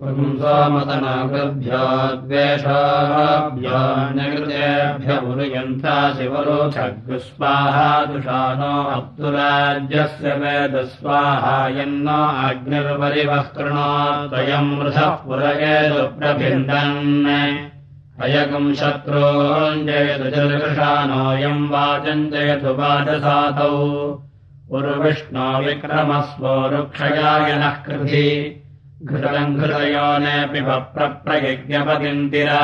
पुंसोमतनाकृभ्यो द्वेषाभ्योऽन्यकृतेभ्य उरुयन्ता शिवरोचग्स्वाहादुषानो अप्तुराज्यस्य वेदस्वाहायन्नो अग्निर्परिवः कृणोद्वयम् वृथः पुरयेदुप्रभिन्दन् अयकम् शत्रूञ्जयतुजदृशानोऽयम् वाचञ्जयतु वाचसातौ। उर्विष्णो विक्रमस्वो रुक्षयाय नः कृधि घृतम् घृतयो नेऽपि वप्रप्रयज्ञपतिन्दिरा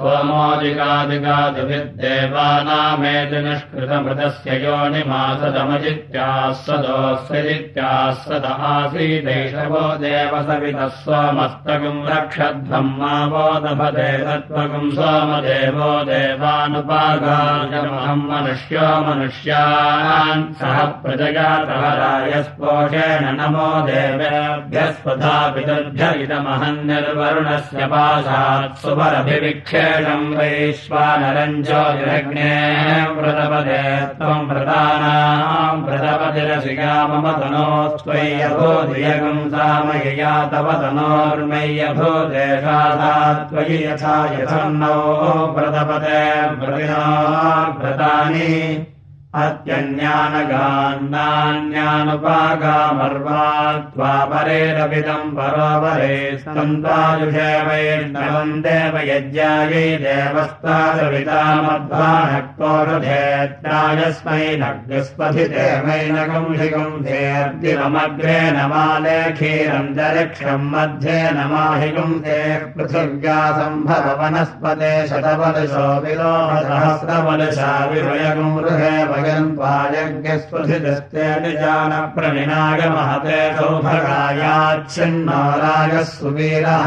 सोमोदिकादिकादिभिद्देवानामेति निष्कृतमृतस्य योनिमासदमजित्यास्वदोऽस्वजित्यास्वद आसीदैषवो देवसवितः सोमस्तकम् रक्षध्वम् मा वोदभते तत्त्वकम् सोमदेवो देवानुपागाजमहम् मनुष्यो मनुष्यान् सह प्रजगातः रायस्पोषेण नमो देवेभ्यस्वधा पितुभ्य इदमहम् निर्वरुणस्य पाशात् सुवरभिविक्षे वैश्वानरञ्जोजग्ने व्रतपदे त्वम् व्रतानाम् व्रतपतिरसिका मम तनोस्त्वय्यभूदियगम् सामयया तव तनोर्मय्यभू देशादा त्वयि यथा यथन्नो व्रतपदे व्रतिना व्रतानि अत्यन्यानगान्नान्यानुपागामर्वा त्वापरेरपिदम् परोपरे सन्तायुषे वैर्नवम् देवयज्ञायै देवस्तादवितामध्वानक्तोषधेत्रायस्मै नग्स्पथिते वैनगंशिगम् धेर्दिवमग्रे नमाले क्षीरम् जरिक्षम् मध्ये नमाहिगुम् ते पृथिव्या सम्भव वनस्पते शतवलशो विलोह सहस्रवलशा विवयगुम् गृहे यज्ञस्पृथिदस्ते निजानप्रविनाय महते सौभगायाच्छिन्नो राजः सुवीरः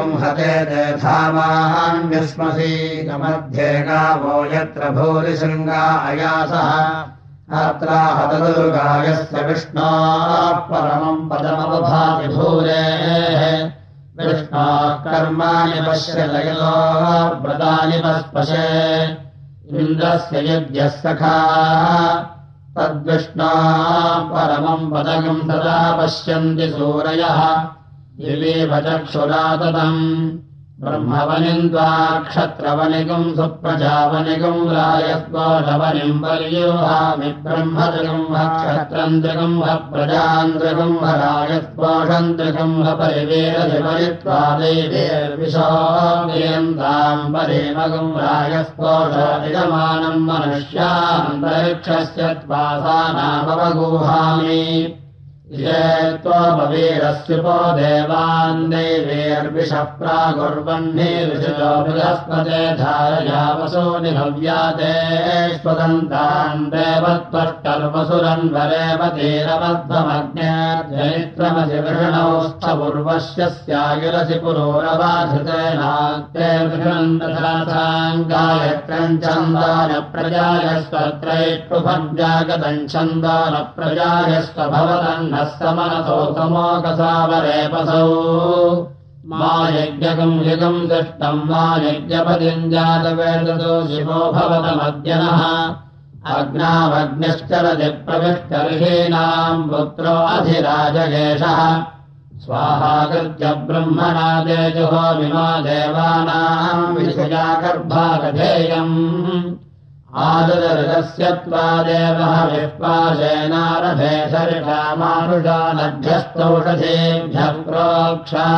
हते देधावान्यस्मसीकमध्ये गावो यत्र भूरिशृङ्गा अयासः अत्राहतदुर्गायस्य विष्णोः परमम् पदमवभाति भूरेः। विष्णोः कर्माणि पश्य लयलो व्रतानि पस्पशे। इन्द्रस्य यज्ञः सखाः। तद्विष्णा परमम् पदकम् तदा पश्यन्ति सूरयः दिवीव चक्षुराततम् ब्रह्मवनिम् त्वा क्षत्रवनिगम् सुप्रजावनिगम् रायस्वशवनिम् पर्योहामि ब्रह्मजगम्ह क्षत्रन्द्रगम्ह प्रजान्द्रगम्ह रायस्पोषन्द्रगम्ह परिवेरधिपरित्वा देवेर्विशोयन्ताम् परेमगम् रायस्पोषादिगमानम् मनुष्यान्तरिक्षस्य त्वासानामवगूहामि त्वमवीरस्युपो देवान् देवेर्विषः प्रागुर्वह्ने ऋषितो बृहस्पते धारयावसो निभव्यातेष्वदन्तान् देवत्वष्टर्वसुरन्वरेव तीरमध्वमज्ञात्यनित्रमसि वृषणौस्थपूर्वस्य स्यागिरसि पुरोरवाधृतेनात्ते वृषन्दथाङ्गायत्रम् छन्दान प्रजायस्वत्रैष्टुभज्जागतम् समनसोतमोकसावरेपसौ मा यज्ञकम् युगम् दृष्टम् मा यज्ञपतिम् जातवेदतो शिवो भवतमद्यनः। प्रविष्टर्हीणाम् पुत्रो अधिराजगेशः स्वाहाकृत्य ब्रह्मणा तेजुहो विमा देवानाम् विषया गर्भागधेयम् आददर्गस्य त्वादेवः विश्वासेनारभे सरिषामानुषानभ्यस्तौषधेभ्यः प्रोक्षाभ्यपाम्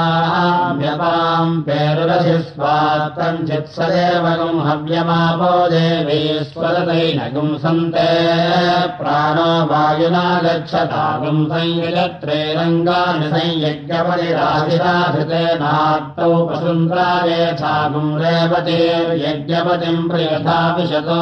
पेरुरसि स्वात्तम् चित्सदेवगम् हव्यमापो देवीश्वरतैनगुम् सन्ते प्राणो वायुना गच्छतागुम् संयुजत्रेरङ्गानि संयज्ञपतिराधिराधृतेनात्तौ वसुन्धरायेथागुम् रेवतीर्यज्ञपतिम् प्रियथा विशतो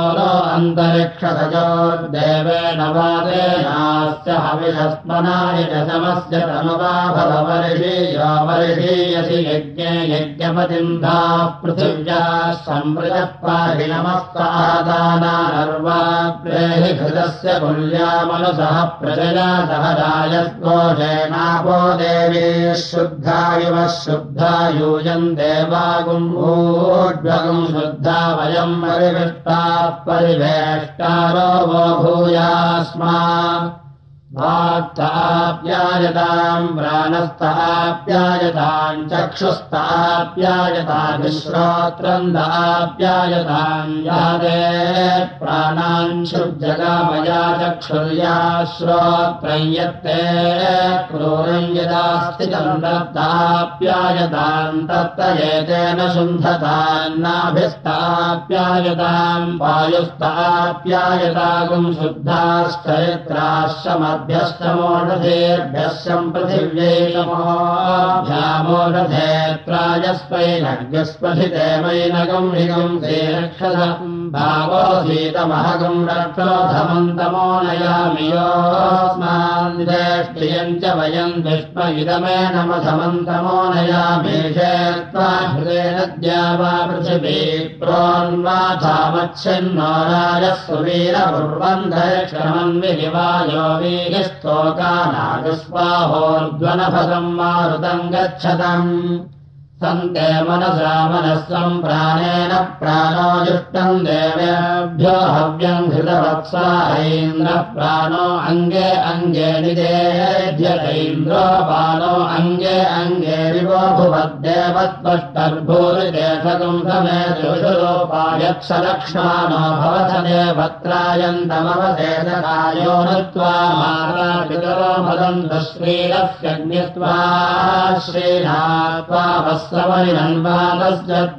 अन्तरिक्षसजोर्देवेन वादेनास्य हविषस्मनाय समस्य तनुवा भववर्षीयो वर्षीयसि यज्ञे यज्ञपतिन्धाः पृथिव्या संवृजः पाहि नमस्तादानार्वाप्रेहि घृतस्य कुल्यामनुसः प्रजया सह राजस्कोषेणापो देवी शुद्धा इव शुद्धा यूयम् देवागुम्भूड्वगुम् शुद्धा वयम् परिविष्टाः परिवेष्टारो वो भूयास्मा वाक्ताप्यायताम् प्राणस्थाप्यायताम् चक्षुस्ताप्यायताम् श्रोत्रन्दाप्यायताम् यादे प्राणाञ्छुजगामया चक्षुर्या श्रोत्रय्यत्ते क्रूरम् यदास्ति दत्ताप्यायताम् तत्तयेतेन शुन्धतान्नाभिस्ताप्यायताम् वायुस्ताप्यायतागुम् शुद्धाश्चरित्राश्रम भ्यश्चमोषधेर्भ्यश्चम् पृथिव्यैकमोऽभ्यामोषधेत्रायस्वैनग्यस्पथिते मैनगम् हिगम् ते रक्षस भावो शीतमहगम् रक्षोधमन्तमो नयामि योऽस्मान्देष्ट्रियम् च वयम् विष्म इदमे नमधमन्तमो नयामेषेत्वा हृदेन द्या वा पृथिवी प्रोन्वाथामच्छिन्नो राजः सुवीरपुर्वन्धक्षमन्विहिवायो वीहिस्तोकानागस्वाहोर्ध्वनभगम् मारुतम् गच्छतम् सन्ते मनसा मनस्वम् प्राणेन प्राणो जुष्टम् देवेभ्यो हव्यम् घृतवत्सा ऐन्द्रः प्राणो अङ्गे बालो अङ्गे अङ्गे विवो भुवद्देवत्वष्टर्भूरिदेशकम् समेतुषुरोपायक्षलक्ष्माणो भवथ देवत्रायन्तमवदेशकायो नत्वा माता भदन्तु श्रीरस्यग्नित्वा श्रीनात्वा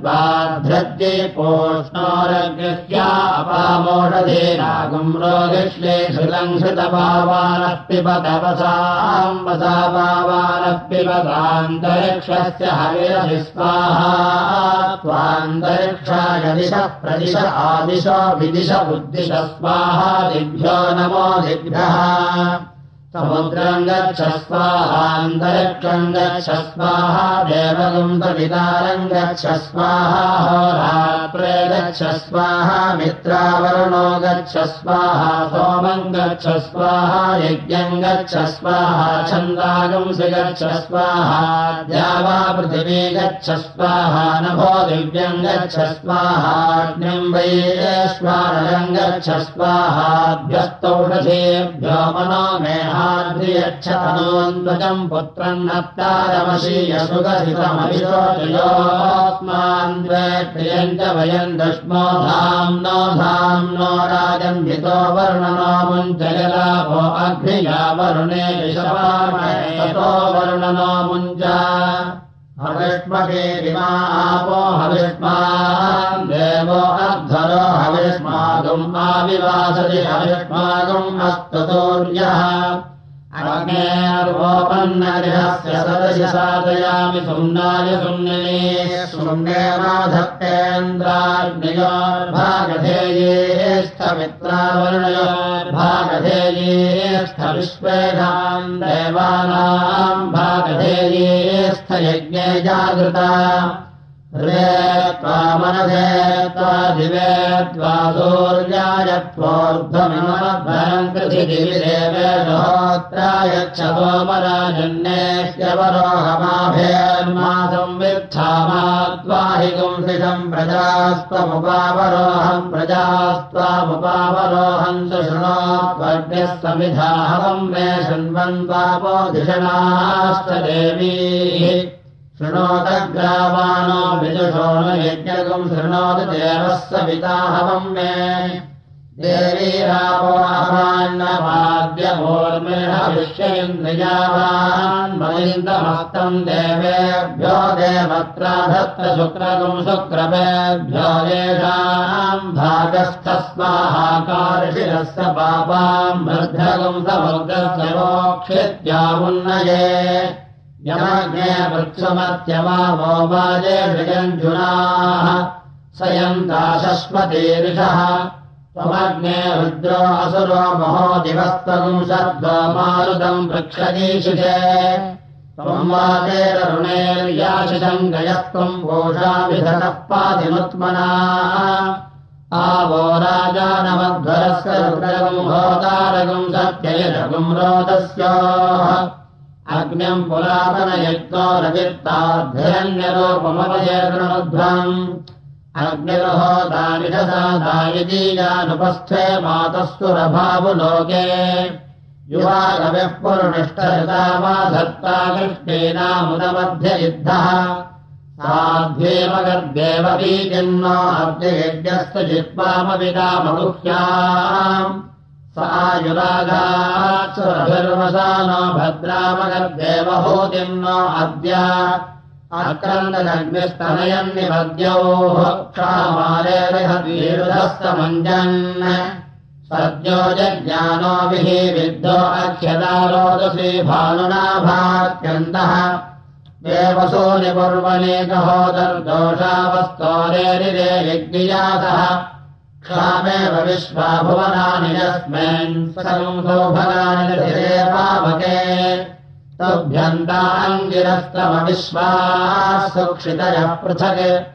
द्वाध्रज्ये पोष्णोरग्रह्या अपामोषधेनागुम् रोगिष्ये श्रुतम् श्रुतपावानः पिबतवसाम् वसा पावानः पिबतान्तरिक्षस्य हविरसि स्वाहा त्वान्तरिक्षाय दिश प्रदिश आदिश विदिश उद्दिश स्वाहा दिभ्यो नमो दिभ्यः समुद्रम् गच्छ स्वाहान्तरिक्षम् गच्छ स्वाहा देवगुम् प्रवितारम् गच्छ स्वाहा होरात्रे गच्छ स्वाहा मित्रावरुणो गच्छ स्वाहा सोमम् गच्छ स्वाहा यज्ञम् गच्छ स्वाहा छन्दागुंसि गच्छ स्वाहा द्यावा पृथिवी गच्छ स्वाहा नभो दिव्यम् गच्छ स्वाहाग्निम् वैश्वानरम् गच्छ स्वाहाभ्यस्तौषधेभ्यो मनो मेहा द्वे प्रियम् च वयम् दश्मो धाम् नो धाम् नो राजम् हितो वर्णनो मुञ्चयलाभो अग्निया वरुणे विषपातो वर्णनो मुञ्च हविष्मकेरिमा आपो हविष्मा देवो अध्वरो हविष्मागुम् आविवासति हविष्मागुम् अस्ततोर्यः अग्नेर्वोपन्नगृहस्य सदसि साधयामि सुम्नाय सुम्निने। सुम्नेमाधत्तेन्द्राग्नियोर्भागधेयेस्थमित्रावर्णयोर्भागधेयेस्थ विश्वेधाम् देवानाम् भागधेयेस्थ यज्ञे जागृता मनसे त्वा दिवे त्वा सूर्याय त्वोर्ध्वमिमध्वरम् कृथिदिविदेवेशोत्रायच्छतोमराजन्येष्यवरोहमाभेर्मासम् विच्छामा त्वाहि गुंसिषम् प्रजास्त्वमुपावरोहम् प्रजास्त्वामुपावरोहम् च शृणोत्वर्गः समिधाहवम् मे पापोधिषणाश्च देवीः शृणोतग्रावाणो विदुषो न यज्ञकम् शृणोति देवः सविताहवम् मे देवीरापोहमान्यभोर्मिहविष्यन्द्रियावान्मलिन्दमस्तम् देवेभ्यो देवत्राधत्र शुक्रगुम् शुक्रमेभ्यो येषाम् भागस्थस्माहाकार्षिरस्य पापाम् समुद्रस्य यमज्ञे वृक्षमत्यमावो वाजे षयञ्जुनाः स दिवस्तम् शर्द्वा मारुतम् वृक्षदीशिषे। त्वम् वातेररुणेर्याशिषम् गयस्त्वम् घोषाभिधतः पातिमुत्मना आवो राजानमध्वरस्य रुद्रगम् होतारगम् सत्ययजगुम् रोदस्य अग्न्यम् पुरातनयज्ञो रचित्ताध्यरण्यरूपमवयेतृणध्वम् अग्निर्होदानिषसादायदीयानुपस्थे मातस्तुरभावुलोके युवा कविः पुरुनिष्ठता वा धत्ता कृष्णेनामुदमध्य युद्धः। साध्येव गर्देव बीजिन्नो अब्जयज्ञस्तु जित्वामविदामगुह्याम् सायुरागात्सुरभिर्वसानो भद्रामगर्देवहूतिम् अद्य आक्रन्दग्निस्तनयन्निपद्योः क्षामालेहस्तमञ्जन् सद्यो जज्ञानोभिः विद्धो अक्षदारोदसी भानुनाभात्यन्तः देवसो निपुर्वनेकहोदर्दोषावस्तोरेरिरे यज्ञियासः क्षामेव विश्वा भुवनानि यस्मिन् पावके। तभ्यन्ताङ्गिरस्तमविश्वाः सुक्षितयः पृथक्।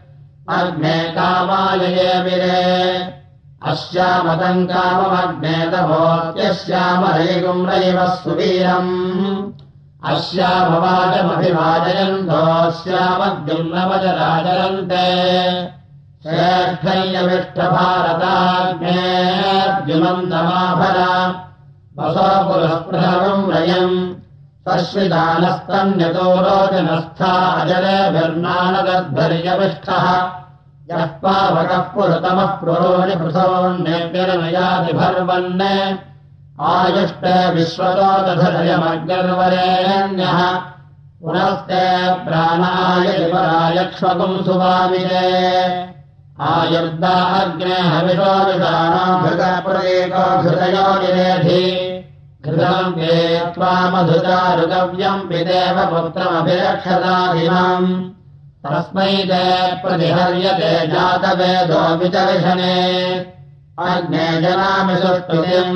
अग्ने कामायये विरे। अस्यामतम् काममग्ने तभोत्यस्यामरैगुम् रैव सुवीरम्। अस्यामवाचमभिवाजयन्तोऽस्यामद्युम् नवचराचरन्ते श्रेष्ठय्यविष्टभारताग्नेऽर्जुनन्तमाभर वसो पुरःप्रथमम् रयम् तश्विदानस्तन्यतो रोचनस्था अजलेभिर्नानगद्भर्यविष्ठः यः पावकः पुरतमः आयुष्टे विश्वरोदधरयमग्निर्वरेण्यः पुनस्ते प्राणायक्ष्मकुम् सुवामिरे आयुर्दा अग्ने हविषो विषाणामृतप्रदेको निरेधि घृतम् ते त्वामधुतारुगव्यम् पिदेव पुत्रमभिरक्षताधिमाम् तस्मै ते प्रतिहर्यते जातवेदो विचर्षणे। अग्ने जनामि सुष्टुतिम्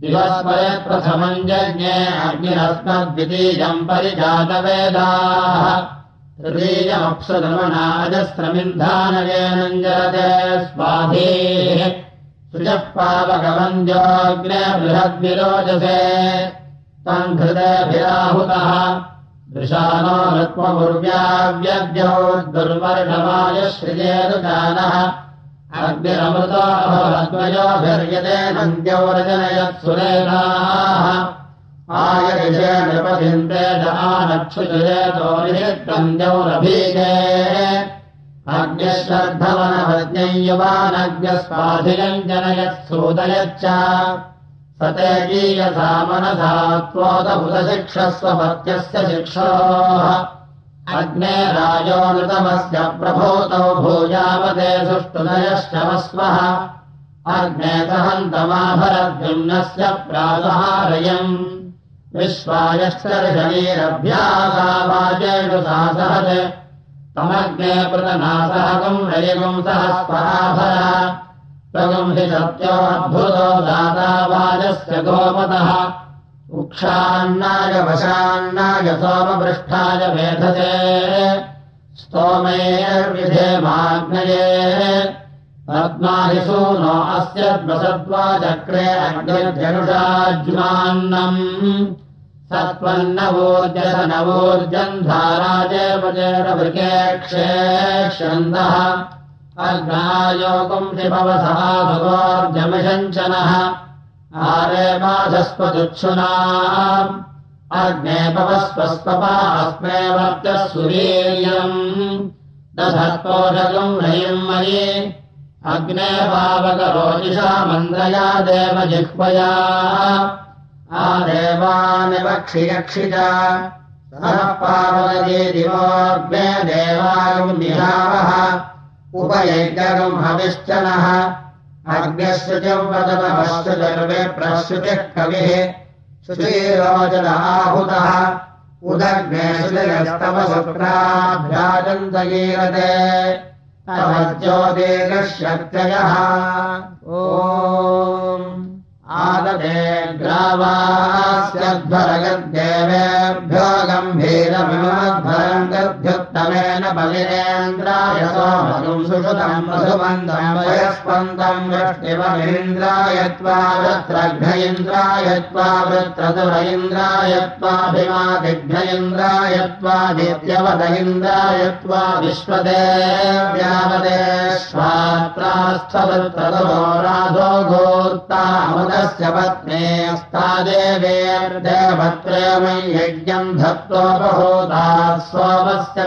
दिवस्मयप्रथमम् जज्ञे अग्निरस्मद्वितीयम् परिजातवेदाः तृतीयमप्सुदमनाजस्रमिन्धानयेनम् जरते स्वाधीः सृजः पावकवन्द्योऽग्ने बृहद्विरोचसे तम् हृदयभिराहुतः दृशानो ऋत्वमुर्व्याव्यद्यौ दुर्वर्णमायश्रिजेरुदानः अग्निरमृतोऽभवद्वयोभिर्यते नन्द्यौ रजनयत्सुरेणाः आयविषे नृपथिन्ते जानक्षुजयतो निषिद्धन्द्यौरभीजे अग्निश्रद्धवनभज्ञयुवानज्ञस्वाधिनम् जनयत्सूदयच्च स ते गीयसा मनसा त्वोदभुतशिक्षस्वपत्यस्य शिक्षोः। अग्ने राजोऽनृतमस्य प्रभूतौ भूयावते सुष्ठुदयश्च वस्वः। अग्ने सहन्तमाभरद्युम्नस्य प्रासहारयम् विश्वायश्च शरीरभ्यासावाचेषु सा सहज तमग्ने प्रतनासहकम् रयिगुम् सह स्वाभर त्वगम् हि सत्योऽद्भुतो दातावाजस्य गोपतः उक्षान्नाय वशान्नाय सोमपृष्ठाय मेधसे। स्तोमेर्विधेमाग्नये पद्मादिसूनो अस्य द्वसद्वाचक्रे अग्निर्जनुषाज्मान्नम्। सत्त्वन्नवोर्जस नवोर्जम् धाराजेवजेरवृकेक्षेक्षन्दः अग्नायोगम् शिभवसः भगोर्जमिषञ्चनः आरे बाधस्वदुच्छुना अग्ने पवस्वस्पपा अस्मे वर्चः सुवीर्यम् दधत्पोषकम् रयिम् मयि अग्ने पावकरोजिषा मन्द्रया देव जिह्वया आदेवानिवक्षियक्षिता सः पार्वती दिवोऽग्ने देवागम् निहावः उपयज्ञगम् हविश्चनः अग्निश्रुतिम् वदनमस्तु सर्वे प्रश्रुतिः कविः श्रुतिरोचन आहूतः उदग्ने श्रुतिरस्तव शुक्राभ्याजन्तगीरते ज्योतिर्शक्तयः ओ आददे ग्रावास्यध्वरगद्देवेभ्यो गम्भीरमिमध्वरम् गद्भ्युत्तमेन बलिरेन्द्राय सोमगुम् सुषुतम् मधुमन्दम् वयस्पन्दम् वृष्टिवमिन्द्राय त्वा वृत्रघ्न इन्द्राय त्वा वृत्रतुर इन्द्राय त्वाभिमादिघ्न इन्द्राय त्वादित्यवद इन्द्राय त्वा विश्वदेव्यावदे स्वात्रास्थवृत्रतुरो राधो गोत्तामुद यज्ञम् धत्तोपहूता सोमस्य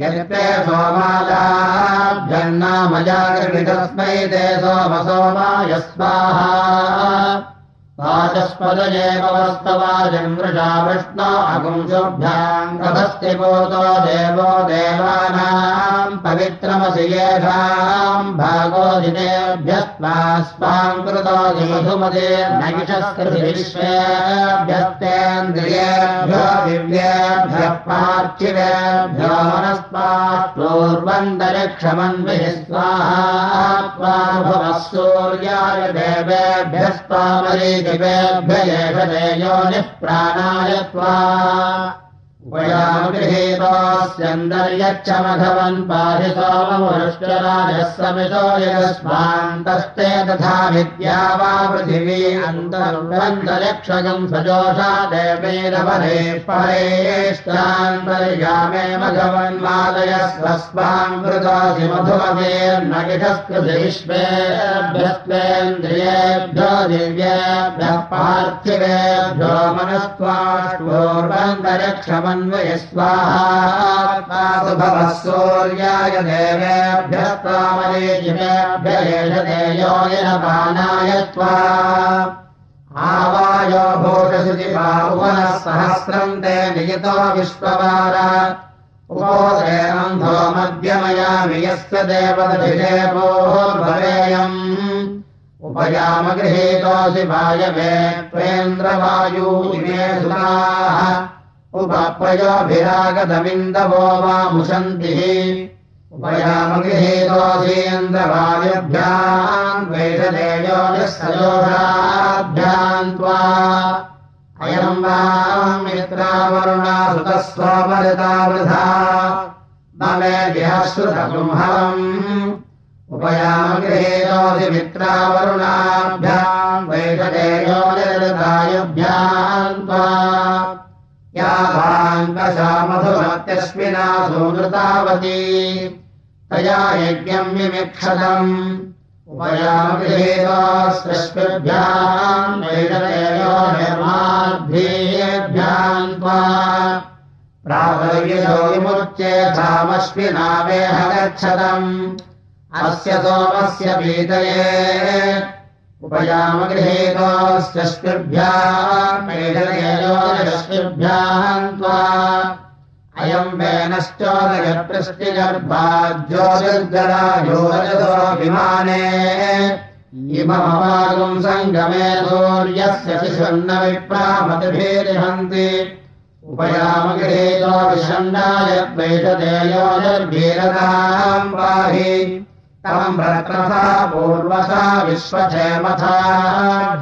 यत्ते सोमादाभ्यन्नामजागृतस्मै ते सोम सोमाय स्वाहा वाचस्पदयेव वस्तवाजम् वृषा विष्णो अगुंशुभ्याम् कभस्ति पोतो देवो देवानाम् पवित्रमसि येषाम् मधुमते नैषस्कृति विश्वेभ्यस्तेन्द्रियेभ्यो दिव्येभ्यः पार्थिवेभ्यो मनस्पापूर्वन्तरिक्षमन्विः स्वाहा भवः सूर्याय देवेभ्यस्त्वामरी दिवेभ्ययो निःप्राणाय त्वा गृहेतोऽस्यन्दर्यच्छमघवन् पाहि सोममुष्टराजः समितो यस्मान्तस्ते तथा विद्या वा पृथिवी अन्तर्वन्तरिक्षगम् सजोषा देवैरवरे परेष्टान्तर्यामे मघवन्मादय कृतोऽसि मधुमतेर्नगिषस्कृति विश्वेभ्यस्त्वेन्द्रियेभ्यो दिव्येभ्यः पार्थिवेभ्यो मनस्त्वाष्पूर्वन्तरिक्षमन् स्वाहा सूर्याय देवेभ्यस्तामलेजिमेभ्येषदेयोनिरपानाय त्वा। आवायो भूषसुचिपावनः सहस्रम् ते नियतो विश्ववार उपोदेनन्धो मध्यमयामि यस्य देवदभिषेपोः भवेयम्। उपयामगृहीतोऽसि वायवे त्वेन्द्रवायू इमे सुराः उपप्रयोभिरागतमिन्दवो वा मुशन्तिः। उपयामगृहेतोऽसीन्द्रवायुभ्याम् वैषदेयो निःसयोषाभ्याम् त्वा। अयम् वा मित्रावरुणा सुतः स्वमरितावृथा मे विहश्रुतगुंहवम् उपयामगृहेतोऽसि मित्रावरुणाभ्याम् वैषदेयो निर्दायुभ्याम् त्वा याभाङ्कशामधुमत्यस्मिना सुमृतावती तया यज्ञम् विमिक्षतम्। उपयामगृहेतोऽस्पृष्भ्याम् वैषदेयो निर्माद्भ्येभ्याम् त्वा गच्छतम्। अस्य सोमस्य पीतये उपयामगृहेतोऽस्यस्मिभ्याम् त्वा अयम् वेनश्चोदयप्रस्थिगर्भाज्योतिर्जरायोजतो विमाने इममवागुम् सङ्गमे सूर्यस्य शिशुन्न विप्रामतिभिरिहन्ति उपयामगृहेतो विषण्णाय द्वैषदेयोनिर्भीरताम् पाहि व्रत्रथा पूर्वसा विश्वक्षेमथा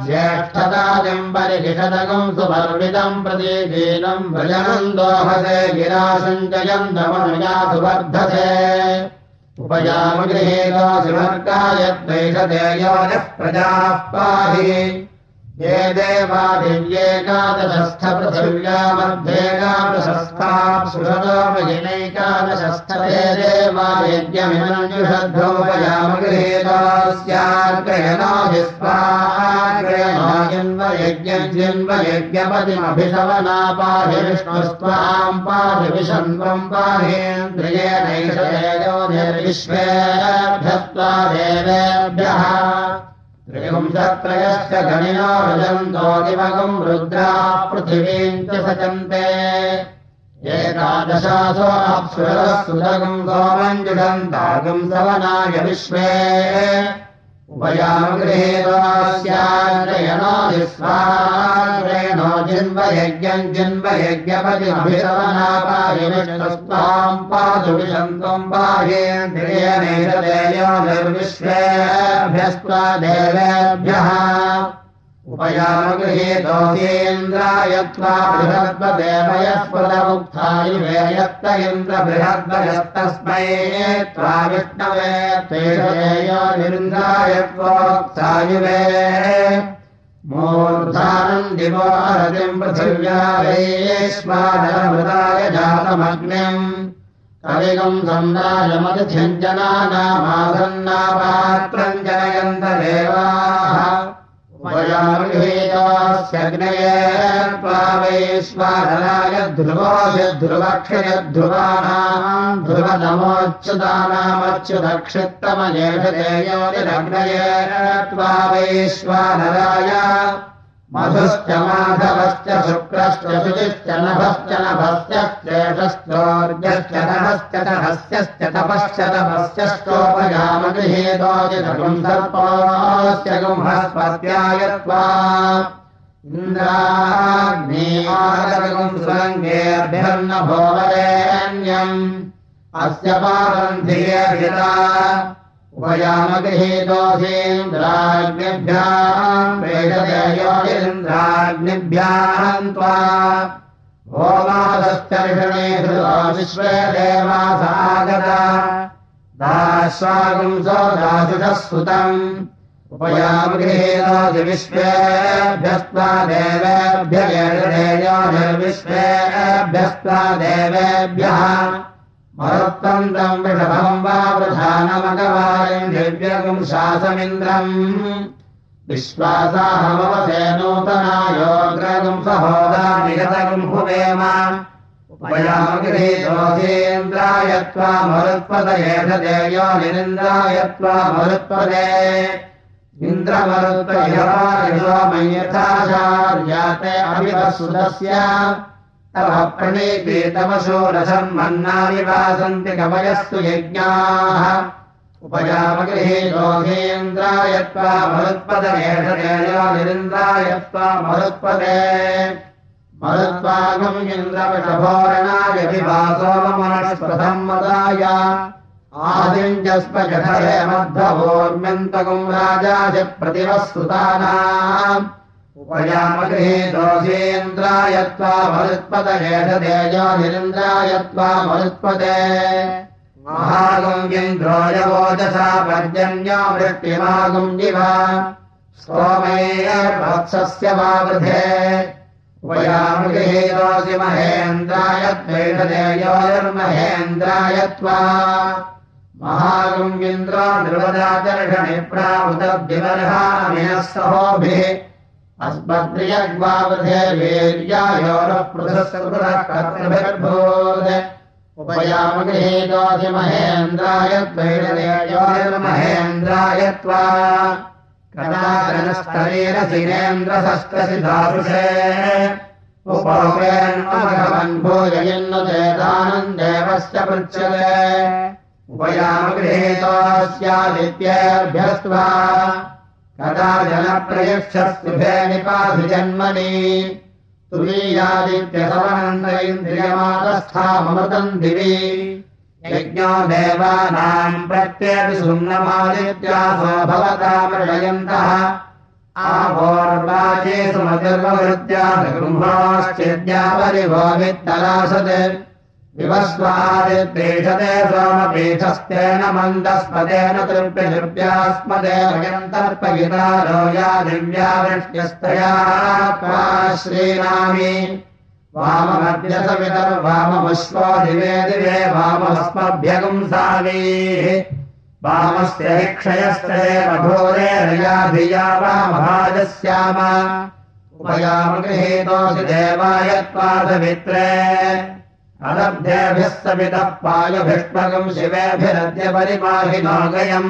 ज्येष्ठताजम् परिषदगम् सुपर्वितम् प्रतीकीनम् भजनम् दोहसे गिरासञ्जयम् दमनुया सुवर्धसे। उपयामगृहेतो सुवर्गाय द्वैषदेयो नः प्रजाः पाहि ये देवादिव्येकादशस्थप्रथिव्यामध्येकादशस्थाप्सुषदोपगिनैकादशस्थे देवायज्ञमिनञ्जुषद्धोपयामगृहेतोस्याग्रयणाजिन्वयज्ञम् जिन्वयज्ञपतिमभिषवनापाहि विष्णुस्त्वाम् पाहि विषन्त्वम् पाहेन्द्रियेणैषयो निर्विश्वेभ्यस्त्वा देवेभ्यः त्रिपुंशत्रयश्च गणिनो रजन्तो दिवगम् रुद्राः पृथिवीम् च सचन्ते। एकादशासो अप्सुरः सुदगम् सोमम् जुषन्तागम् सवनाय विश्वे उपयामगृहेतोस्याग्रयणादिस्वाग्रयणो जिन्वयज्ञम् जिन्वयज्ञपतिमभिशवनापायिविष्णुस्त्वाम् पातु विशन्तम् देवेभ्यः उपयामगृहेतोऽसीन्द्रायत्वा बृहद्वदेवयस्पदमुक्तायुवेयत्त इन्द्रबृहद्वयस्तस्मै त्वा विष्णवे तेषयो निरुन्द्रायत्वोक्तायुवे मूर्धानम् दिवो हरतिम् पृथिव्या वैश्वानरमृताय जातमग्निम्। कविगम् सन्दायमतिथ्यञ्जनानामासन्नापात्रम् जनयन्त देवाः उपयामगृहेतोऽस्यग्नये त्वा वैश्वानराय ध्रुवोऽध्रुवक्षयध्रुवाणाम् ध्रुवनमोच्युतानामच्युतक्षित्तमजेषदेयोनिरग्नये त्वा वैश्वानराय मधुश्च माधवश्च शुक्रश्च शुचिश्च नभश्च नभस्यश्चेषश्चोर्जश्च नभश्च तहस्यश्च तपश्च तपस्यश्चोपयामगृहेतोजितगुम् सर्पोऽस्य गुंहस्पत्याय त्वा। इन्द्राग्नेयागम् सुरङ्गेऽभ्यर्न भोवरेण्यम् अस्य पारन्धियभिता उपयामगृहेतोऽसीन्द्राग्निभ्याम् प्रेषदेयोरिन्द्राग्निभ्याम् त्वा होमादश्चर्षणे हृदा विश्वे देवासागता दाश्वागुंसो दाशुषः सुतम् उपयामगृहेतोऽसि विश्वेभ्यस्त्वा देवेभ्य निर्विश्वेभ्यस्त्वा देवेभ्यः मरुत्तम् तम् विषभम् वा प्रधानमगवारिम् शासमिन्द्रम्। विश्वासाहमवसे नूतनायोग्रगुम् त्वा मरुत्पदयेषदेयो निरिन्द्राय त्वा मरुत्पदे। इन्द्रमरुत्पयथाचार्याते अभिवसुदस्य तव प्रणीपीतमशो रसम् मन्नानि वासन्ति कवयस्तु यज्ञाः। उपयामगृहीतोऽधीन्द्राय त्वा मरुत्पदयेषदेयो निरिन्द्राय त्वा मरुत्पदे। मरुत्वागम् इन्द्रविषभोरणाय विभासोमनस्पथम् मदाय। आदिञ्जस्पजठरे मध्वभोर्म्यन्तकम् राजासि प्रतिवस्तुतानाम् उपयामगृहीतोऽसीन्द्राय त्वा मरुत्पदयेषदेयो निरिन्द्राय त्वा मरुत्पदे महागम् इन्द्रोयवोजसा पर्जन्यो वृष्टिमागम् जिव सोमेयर्वत्सस्य वावृधे। उपयामगृहीतोऽसि महेन्द्राय द्वैषदेयोर्महेन्द्राय त्वा महागम् इन्द्रो निर्वदाचर्षणिप्रावृतद्विवर्हामिनः सहोभिः उपयामगृहीतोऽसि महेन्द्राय द्वैषदेयोर्महेन्द्राय त्वा कदाचनस्तरेरसिरेन्द्रशस्त्रसि दारुषे उपवेन्मघवन् भोजयन्न चेदानन्देवस्य पृच्छते। उपयामगृहीतोऽस्यादित्येभ्यस्त्वा कदा जनप्रयक्षस्तुभे निपासि जन्मनि? तुलीयादित्यसवनन्द इन्द्रियमादस्थाममृतम् दिवि। यज्ञो देवानाम् प्रत्यपि आभोर्वाचे सुमतिर्ववृत्या गृह्णाश्चेद्यापरिभो वित्तलासत् विवस्वादिप्रेषते सोमपीठस्तेन मन्दस्पदेन तृप्यशृप्यास्मदेवयम् तर्पयितारो या दिव्यावृष्ट्यस्तया श्रीनामी। वाममद्यसवितर्वाममुष्पो दिवे दिवे वामस्मभ्यगुंसावीः वामस्य हि क्षयश्च मघोरेरया धिया वामभाजस्याम। उपयामगृहीतोऽसि देवाय त्वादमित्रे अनभ्येभ्यः सवितः पायुभिष्मगम् शिवेभिरद्य परिमाहि नोगयम्।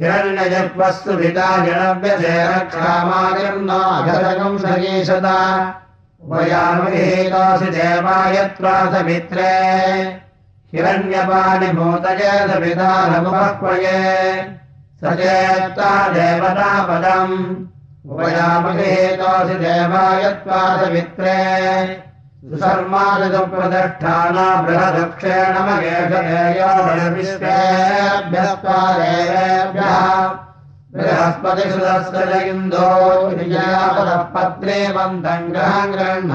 हिरण्यजत्वस्तु पिता जनव्यसे रक्षामागम् नाघरकम् सगीषता उपयामगृहीतोऽसि देवाय त्वासमित्रे हिरण्यपाणिभूतये सविता नमुपक्वये स चेत्ता देवतापदम्। उपयामगृहीतोऽसि देवाय त्वासमित्रे सुशर्मादिप्रतिष्ठाना बृहदक्षेण मगेषदेयोभ्यस्त्वादेवेभ्यः बृहस्पतिसुदस्य च इन्दो विजयापदः पत्रे वन्तम् ग्रहम्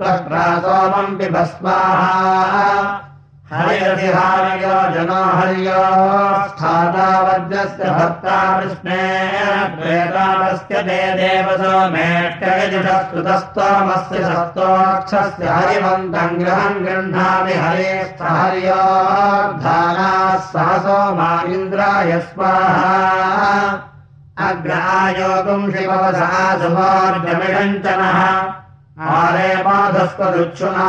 त्वष्ट्रा सोमम् बिभस्माः हरिरतिहार्यो जनो हर्यो स्थातावद्यस्य भर्ता कृष्णेन प्रेतावस्य ते देवसो मेष्टयजुषस्तुतस्तोमस्य सस्तोक्षस्य हरिमन्तम् गृहम् गृह्णामि हरेस्थ हर्योर्धानाः सहसो मा इन्द्राय स्वाहा। अग्रायोगुम् शिववसः सुमोर्जमिषञ्चनः आरे पाधस्वदुच्छुना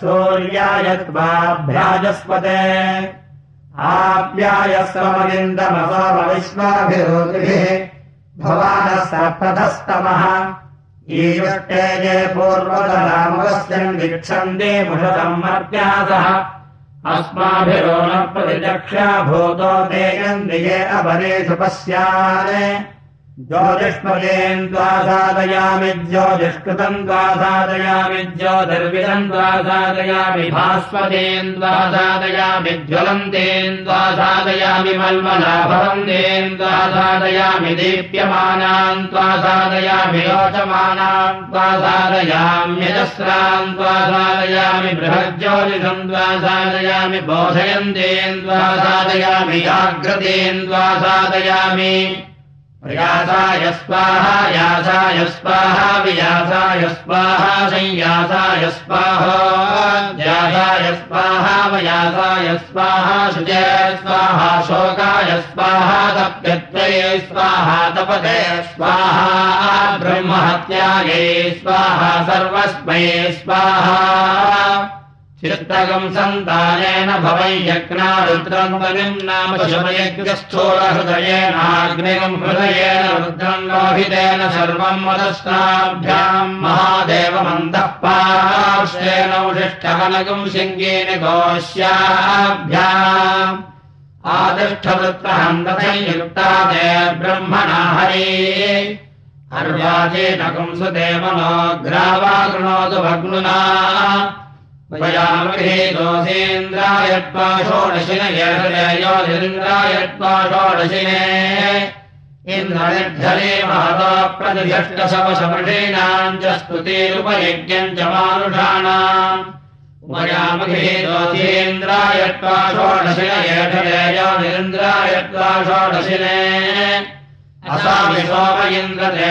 सूर्यायत्वाभ्राजस्पदे आप्यायः समगिन्दमसोमविश्वाभिरोतिभिः भवानः सप्रथस्तमः ईयुष्टे ये पूर्वतरामवस्यम् वीक्षन्ते मुषतम् मर्त्यासः अस्माभिरो न प्रतिचक्षा भूतो ते ज्योतिष्मजेन् त्वा साधयामि ज्योतिष्कृतम् त्वा साधयामि ज्योतिर्विदम् त्वा साधयामि भास्वतेन् त्वा साधयामि ज्वलन्तेन् त्वा साधयामि मल्मलाभवन्तेन् त्वा साधयामि दीप्यमानान् त्वा साधयामि रोचमानान् त्वा साधयाम्यजस्रान् त्वा साधयामि बृहज्योतिषम् त्वा साधयामि बोधयन्तेन् त्वा साधयामि जाग्रतेन् त्वा साधयामि प्रयासाय स्वाहा यासाय स्वाहा वियासाय स्वाहा संयासाय स्वाहा। यासाय स्वाहा वयासाय स्वाहा शुजय स्वाहा शोकाय स्वाहा तप्यत्वये स्वाहा तपदे स्वाहा ब्रह्महत्याये स्वाहा सर्वस्मै स्वाहा चित्तकम् सन्तानेन भवै यज्ञा रुद्रम् बलिम् नाम शमयज्ञस्थूलहृदयेनाग्निकम् हृदयेन रुद्रम् लोहितेन सर्वम् मदस्नाभ्याम् महादेवमन्तः पार्श्वेनौषिष्ठकनकम् सिङ्गेन गोष्याभ्याम् आदिष्ठवृत्रहम् तथयुक्ता ते ब्रह्मणा हरे। अर्वाचेनकम् सुदेवनो ग्रावा कृणोतु भग्नुना षोडशिन षोडशिने इन्द्रनिर्धरे महतो प्रतिष्टशवशमषीणाम् च स्तुतिरुपयज्ञम् च मानुषाणाम्। उपयामगृहे दोषेन्द्रायत्वा षोडशिन योनिन्द्रायत्वा षोडशिने असामि सोम इन्द्रते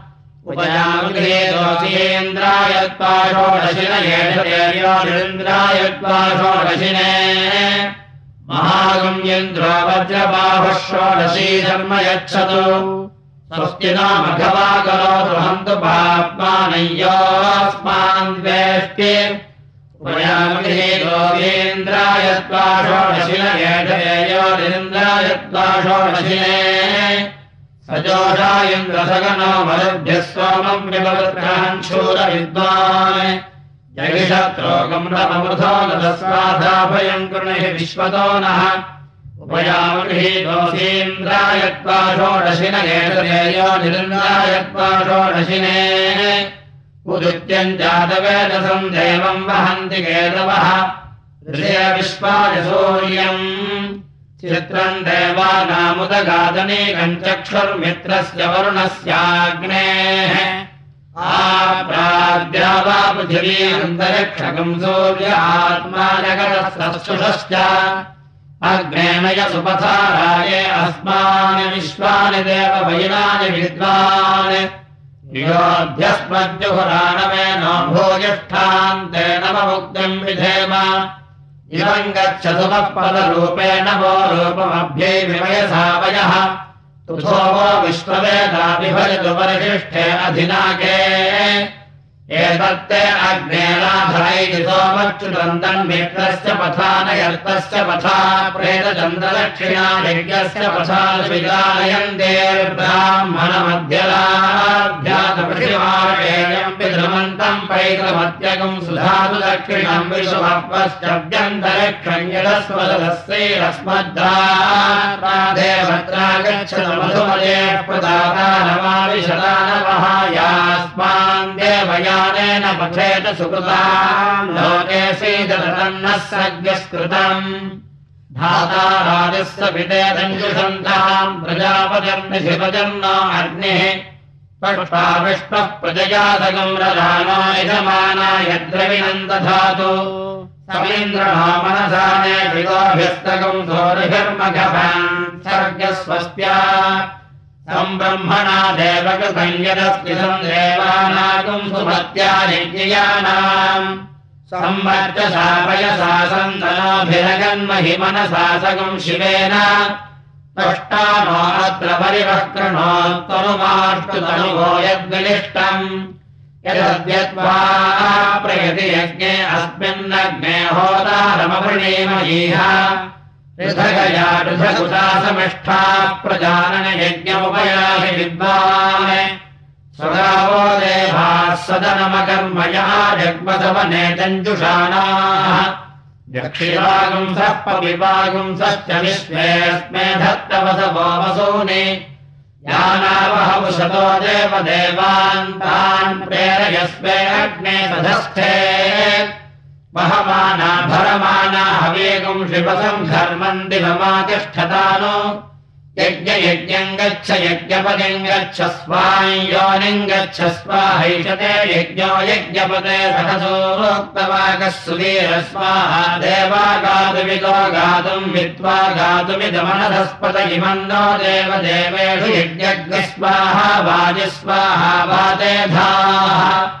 येन्द्रायत्वा षोडशिने महागम्येन्द्रो वज्रबाहुः षोडशी धर्म यच्छतु। स्वस्ति नामघवा करोतु हन्तु पाप्मानय्योऽस्मान् वेष्टे उपयामगृहे गोवेन्द्रायत्वा षोडशिन येन्द्रायत्वा षोडशिने सजोषा इन्द्रसगनो मरुभ्यः सोमम् विभवत्रान् शूरविद्वान् जगिषत्रोगम् रमृथो नदस्वाधाभयम् कृणिः विश्वतो नः। एतदेयो निरिन्द्रायत्वा षोडशिने। उदित्यम् जातवेदसम् देवम् वहन्ति केतवः। विश्वाय सूर्यम् चित्रम् देवानामुदगादनीकम् चक्षुर्मित्रस्य वरुणस्याग्नेः आप्राद्या वा पृथिवीरन्तरिक्षकम् सूर्य आत्मा जगतश्च अग्नेन यसुपथाराये अस्मानि विश्वानि देव विद्वान् योऽभ्यस्मद्युहुराणमेन भूयिष्ठान्ते नवमुक्तिम् विधेम इमम् गच्छतुमः पदरूपेण वो रूपमभ्यै विमयसा वयः। तुथो वो विश्ववेदाभिभजतु परिशिष्ठे अधिनाके एतत्ते अग्नेराधरैति सोमच्युतन्तन्मित्रस्य पथा नयर्तस्य पथा प्रेतचन्द्रदक्षिणा यज्ञस्य पथा विदालयन्ते ब्राह्मणमध्यलाभ्यातपृथिवारेयम् पितृमन्तम् पैतृमत्यगम् सुधातु दक्षिणम् विश्वपश्चव्यन्तरिक्षम् यदस्वदस्यैरस्मद्रादेवत्रागच्छतु मधुमये प्रदातानमाविशदानवहायास्मान् देवया ेन पथेत सुकृता लोके सीदतन्नः सज्ञस्कृतम् धाताराजस्य पिते दञ्जुषन्ताम् प्रजापजन्निशिवजन्म अग्निः पष्टाविष्टः प्रजयातकम् रजानो यजमानाय द्रविणम् दधातु समीन्द्रणो मनसाने विगोभ्यस्तकम् सोरिभिर्मघभान् सर्गस्वस्त्या सन्तनोभिरगन्महि मनसासकम् शिवेन। पष्टानो अत्र परिवक्रणोत्तनुमाष्टुतनुभो यद्विनिष्टम् यदद्यत्वा प्रयति यज्ञे अस्मिन्नग्ने होदारमवृणीमयीह पृथगुदासमिष्ठा प्रजाननयज्ञमुपयाहि विद्वान्। स्वगावो देवाः सदनमकर्मया जग्मसवनेतञ्जुषाणाः दक्षिणागुंसः पविवागुंसश्च विश्वेऽस्मे धत्तवसवो वसूनि। यानावहवशतो देवदेवान् तान् प्रेरयस्मे अग्ने तधस्थे वहमाना भरमाना हवेगम् शिवसम् धर्मम् दिवमातिष्ठतानो। यज्ञयज्ञम् गच्छ यज्ञपतिम् गच्छ स्वाहैषते यज्ञो यज्ञपते सहसोक्तवाकः सुधीर स्वाहा देवा गातुमितो गातुम् वित्त्वा गातुमिदमनधस्पत इमम् नो देवदेवेषु यज्ञस्वाहा वाजिस्वाहा वातेधाः राजा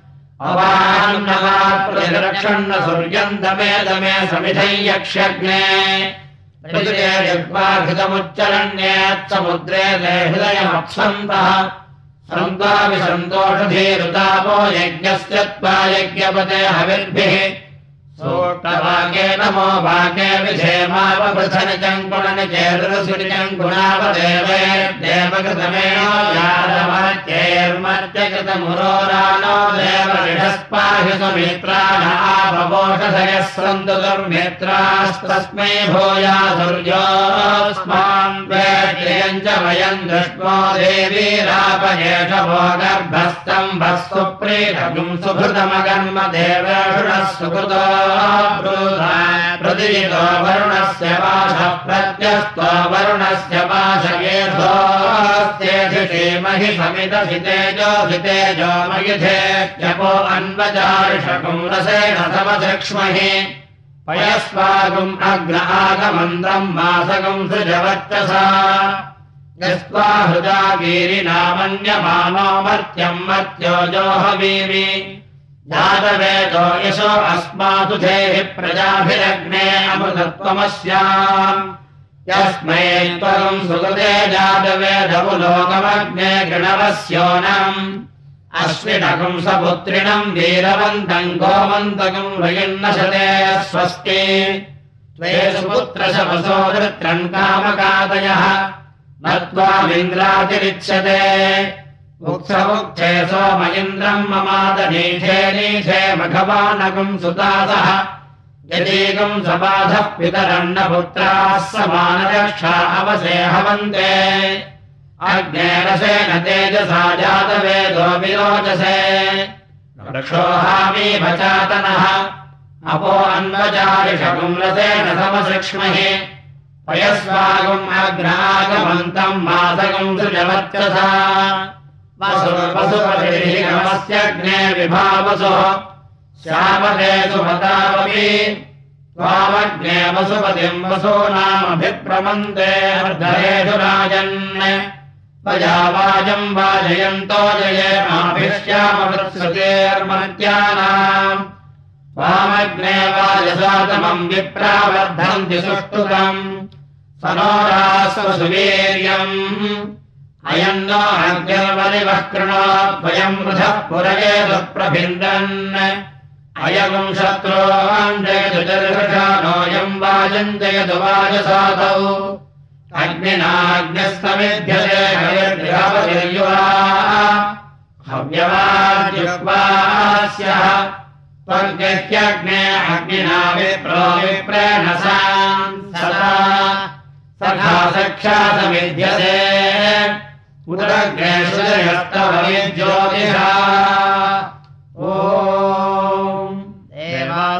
अवान्नवात्प्रतिरक्षण्ण सूर्यम् दमे दमे समिधै यक्ष्यग्ने जग्वाघृतमुच्चरण्येत्समुद्रे ते हृदयमप्सन्तः। सन्ताविसन्तोषधीरुतापो यज्ञस्य त्वा यज्ञपते हविर्भिः सोट्टवाके नमो वाके विधेमावपृथनिजम् गुणनि गुणानि चेतुरसुरिजम् गुणावदेवे देवकृतमेणोर्मत्यकृतमुरोराणो देवऋढस्पाहि सुमित्राणापवोषधयः सन्तु दुर्मित्रास्तस्मै भूया सूर्योऽस्मान् वेद्यम् च वयम् दृष्ट्वा देवीरापयेष भो गर्भस्तम् भस्तु प्रीतगुम् सुभृतमगन्म देवेषुणः सुकृतो प्रतिजितो वरुणस्य पाश प्रत्यस्तो वरुणस्य पाशयेधोस्तेधिमहि समितसितेजोऽसितेजो मयुधे जपो अन्वजार्षकुम् रसेण समसक्ष्महि पयस्वागुम् अग्न आगमन्द्रम् मासगुम् सृजवर्चसा यस्त्वा हृदा वीरिनामन्यमानो मर्त्यम् मर्त्यो जोहवीमि जातवेदो यशो अस्मातु धेः प्रजाभिरग्ने अमृतत्वमस्याम्। यस्मै त्वम् सुकृते जातवेदमुलोकमग्ने गृणवस्योनम्। अश्विनकम् सपुत्रिणम् वीरवन्तम् गोमन्तकम् वयन्नशते स्वस्ति त्वे सुपुत्रशपसो धृत्रम् कामकादयः। न त्वामिन्द्रातिरिच्यते मुक्समुक्थे सोम इन्द्रम् ममादनीथे नीथे मघवानकम् सुतासः। यदीकम् सबाधः पितरन्नपुत्राः समानरक्षा अवसे हवन्ते। अग्नेरसेन तेजसा जातवेदो विरोचसे रक्षोहामी भचातनः। अपो अन्वचारिषकुम् रसेन समसृक्ष्महि। पयस्वागुम् अग्नागमन्तम् मासगुम् सृजवत्यसा वसुपतिर्हिमस्यग्ने विभावसुः श्यामते सुमतावपि त्वामग्ने वसुपतिम् वसूनामभिप्रमन्ते हर्धरेषु राजन्। त्वजावाजम् वाजयन्तो जयेमाभिश्यामवृत्सतेर्मत्यानाम् त्वामग्ने वाजसातमम् विप्रावर्धन्ति सुष्ठुतम् स अयम् नो अग्निर्वलिवः कृणोद्वयम् वृथः पुरये दुःप्रभिन्दन्। अयगुम् वाजम् जयतु वाजसातौ अग्निनाग्निस्तमिध्यते हरिर्गृहपतिर्युवा हव्यवाद्युक्वास्यः। त्वग्नित्यग्ने अग्निना विप्रो विप्रेणसाम् सदा। सखा सक्षासमिध्यते उदग्नेषुजयस्तवविज्योतिषा ओ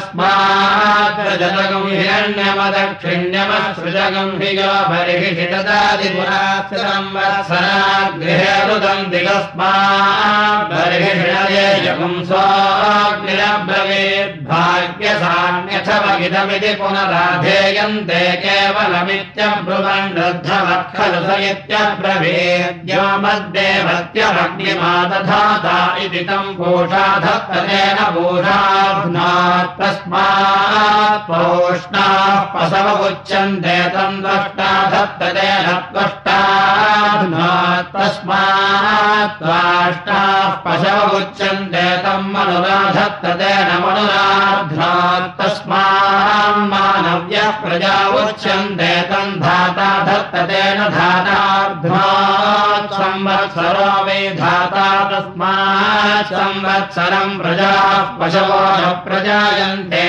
तस्माद्गजगम्हिरण्यमदक्षिण्यमसृजगम् हिगबर्हिषिटदादिपुरासंवत्सराग्निहेरुदम् दिगस्माद्बर्हिषडयेजपुंसोऽग्निरब्रवीद्भाग्यसान्यथवगिदमिति पुनराधेयन्ते केवलमित्यब्रुवन् रुद्धवत्खलु स इत्यब्रवीद्योमद्देवत्यमग्निमा इति तम् तस्मात् पोष्णाः पशवमुच्यन्ते तम् द्रष्टा धत्ततेन त्वष्टाध्नात् तस्मात् त्वाष्टाः पशवमुच्यन्ते तम् मनुराधत्ततेन मनुराध्नात् तस्मान् मानव्यः प्रजा तम् धाता धत्ततेन संवत्सरो वे धाता तस्मात् संवत्सरम् प्रजाः पशवो न प्रजायन्ते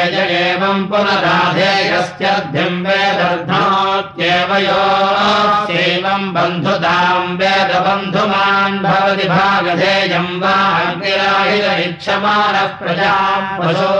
वेदर्धनोत्येव योऽस्यैवम् बन्धुताम् वेदबन्धुमान् भवति भागधेयम् वा अग्निराहित इच्छमानः प्रजाम् पशो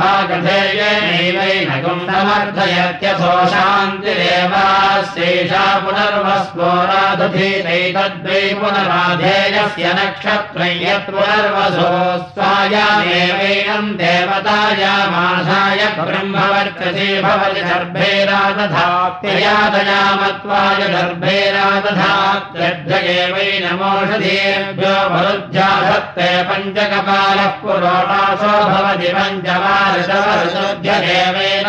भागधेयेनैवैनकम् समर्थयत्यथो शान्तिरेवास्यैषा पुनर्वस्वोरादधीतैतद्वै पुनराधेयस्य नक्षत्रम् यत् पुनर्वसो स्वायामेवैनम् देवताय यादयामासाय ब्रह्मवर्चसे भवति दर्भेरादधात्ययादयामत्वाय दर्भेरादधात्येवैनमोषधेभ्यो मरुद्ध्याधत्ते पञ्चकपालः पुरोटासो भवति पञ्चमारशवशुद्ध्यदेवेन